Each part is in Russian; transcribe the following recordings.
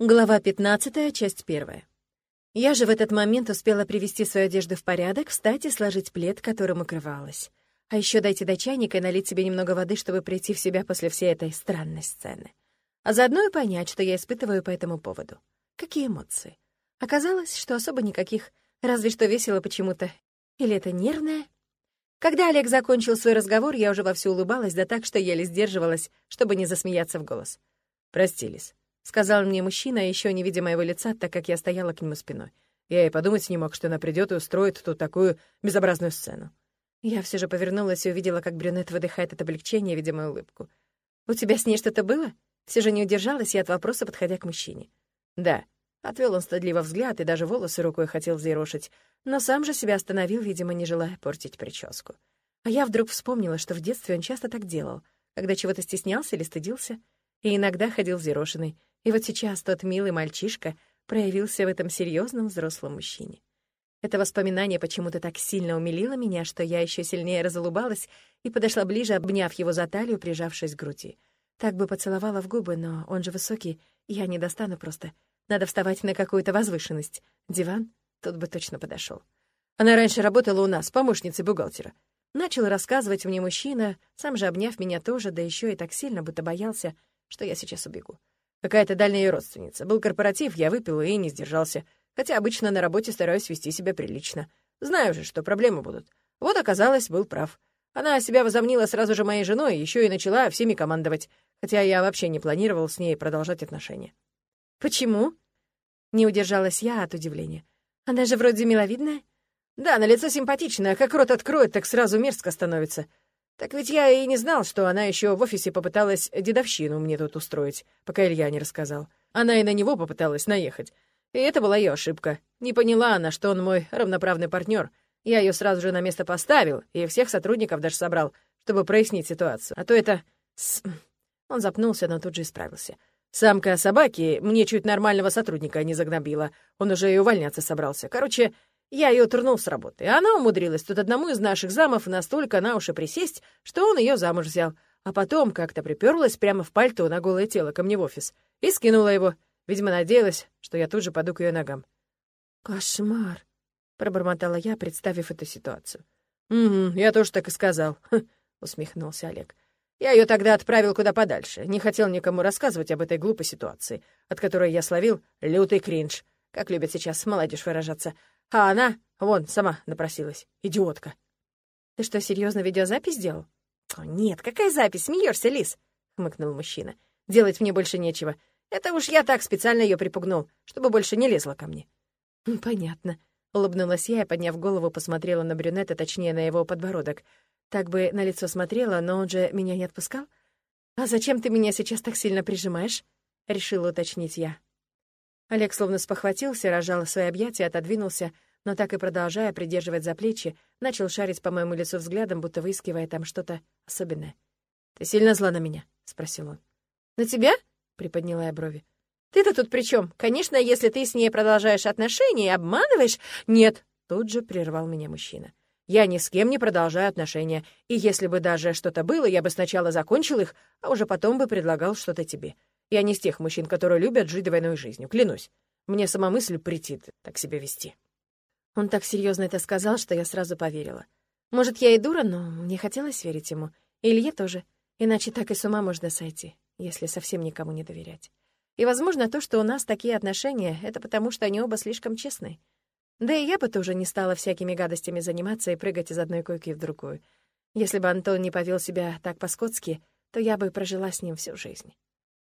Глава 15, часть 1. Я же в этот момент успела привести свою одежду в порядок, встать и сложить плед, которым укрывалась. А еще дойти до чайника и налить себе немного воды, чтобы прийти в себя после всей этой странной сцены. А заодно и понять, что я испытываю по этому поводу. Какие эмоции? Оказалось, что особо никаких, разве что весело почему-то. Или это нервное? Когда Олег закончил свой разговор, я уже вовсю улыбалась, да так, что еле сдерживалась, чтобы не засмеяться в голос. «Простились», сказал мне мужчина, еще не видя моего лица, так как я стояла к нему спиной. Я и подумать не мог, что она придет и устроит тут такую безобразную сцену. Я все же повернулась и увидела, как брюнет выдыхает от облегчения, видя мою улыбку. «У тебя с ней что-то было?» Все же не удержалась я от вопроса, подходя к мужчине. «Да». Отвел он стыдливо взгляд и даже волосы рукой хотел взъерошить, но сам же себя остановил, видимо, не желая портить прическу. А я вдруг вспомнила, что в детстве он часто так делал, когда чего-то стеснялся или стыдился, и иногда ходил взъерошенный, и вот сейчас тот милый мальчишка проявился в этом серьезном взрослом мужчине. Это воспоминание почему-то так сильно умилило меня, что я еще сильнее разулыбалась и подошла ближе, обняв его за талию, прижавшись к груди. Так бы поцеловала в губы, но он же высокий, я не достану просто. Надо вставать на какую-то возвышенность. Диван тут бы точно подошел. Она раньше работала у нас, помощницей бухгалтера. Начал рассказывать мне мужчина, сам же обняв меня тоже, да еще и так сильно, будто боялся, что я сейчас убегу. Какая-то дальняя родственница. Был корпоратив, я выпил и не сдержался. Хотя обычно на работе стараюсь вести себя прилично. Знаю же, что проблемы будут. Вот оказалось, был прав. Она себя возомнила сразу же моей женой, еще и начала всеми командовать. Хотя я вообще не планировал с ней продолжать отношения. «Почему?» Не удержалась я от удивления. «Она же вроде миловидная?» «Да, на лицо симпатичная, как рот откроет, так сразу мерзко становится. Так ведь я и не знал, что она еще в офисе попыталась дедовщину мне тут устроить, пока Илья не рассказал. Она и на него попыталась наехать. И это была ее ошибка. Не поняла она, что он мой равноправный партнер. Я ее сразу же на место поставил и всех сотрудников даже собрал, чтобы прояснить ситуацию. А то это... Он запнулся, но тут же исправился. Самка собаки мне чуть нормального сотрудника не загнобила. Он уже и увольняться собрался. Короче, я ее турнул с работы, и она умудрилась тут одному из наших замов настолько на уши присесть, что он ее замуж взял, а потом как-то приперлась прямо в пальто на голое тело ко мне в офис и скинула его. Видимо, надеялась, что я тут же паду к ее ногам. «Кошмар», — пробормотала я, представив эту ситуацию. «Угу, я тоже так и сказал», — усмехнулся Олег. «Я ее тогда отправил куда подальше, не хотел никому рассказывать об этой глупой ситуации, от которой я словил лютый кринж, как любят сейчас молодежь выражаться. А она, вон, сама напросилась. Идиотка. Ты что, серьезно видеозапись сделал? О, нет, какая запись? Смеешься, Лис? хмыкнул мужчина. Делать мне больше нечего. Это уж я так специально ее припугнул, чтобы больше не лезла ко мне. Понятно. Улыбнулась я и, подняв голову, посмотрела на брюнета, точнее, на его подбородок. Так бы на лицо смотрела, но он же меня не отпускал. «А зачем ты меня сейчас так сильно прижимаешь?» — решила уточнить я. Олег словно спохватился, рожал свои объятия, отодвинулся, но так и продолжая придерживать за плечи, начал шарить по моему лицу взглядом, будто выискивая там что-то особенное. «Ты сильно зла на меня?» — спросил он. «На тебя?» — приподняла я брови. «Ты-то тут при чем? Конечно, если ты с ней продолжаешь отношения и обманываешь...» «Нет!» — тут же прервал меня мужчина. «Я ни с кем не продолжаю отношения, и если бы даже что-то было, я бы сначала закончил их, а уже потом бы предлагал что-то тебе. Я не из тех мужчин, которые любят жить двойной жизнью, клянусь. Мне сама мысль претит так себя вести. Он так серьезно это сказал, что я сразу поверила. Может, я и дура, но мне хотелось верить ему. И Илье тоже. Иначе так и с ума можно сойти, если совсем никому не доверять. И, возможно, то, что у нас такие отношения, это потому, что они оба слишком честны. Да и я бы тоже не стала всякими гадостями заниматься и прыгать из одной койки в другую. Если бы Антон не повел себя так по-скотски, то я бы прожила с ним всю жизнь.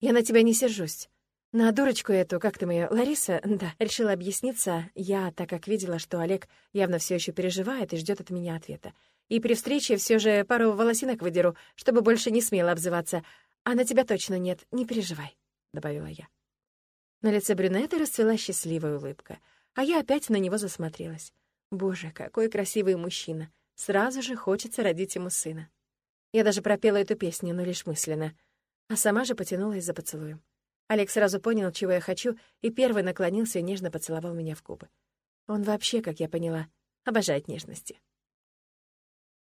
Я на тебя не сержусь. На дурочку эту, как ты моя, Лариса, да, решила объясниться я, так как видела, что Олег явно все еще переживает и ждет от меня ответа. И при встрече все же пару волосинок выдеру, чтобы больше не смело обзываться. А на тебя точно нет, не переживай, — добавила я. На лице брюнета расцвела счастливая улыбка, а я опять на него засмотрелась. Боже, какой красивый мужчина. Сразу же хочется родить ему сына. Я даже пропела эту песню, но лишь мысленно — а сама же потянулась за поцелуем. Олег сразу понял, чего я хочу, и первый наклонился и нежно поцеловал меня в губы. Он вообще, как я поняла, обожает нежности.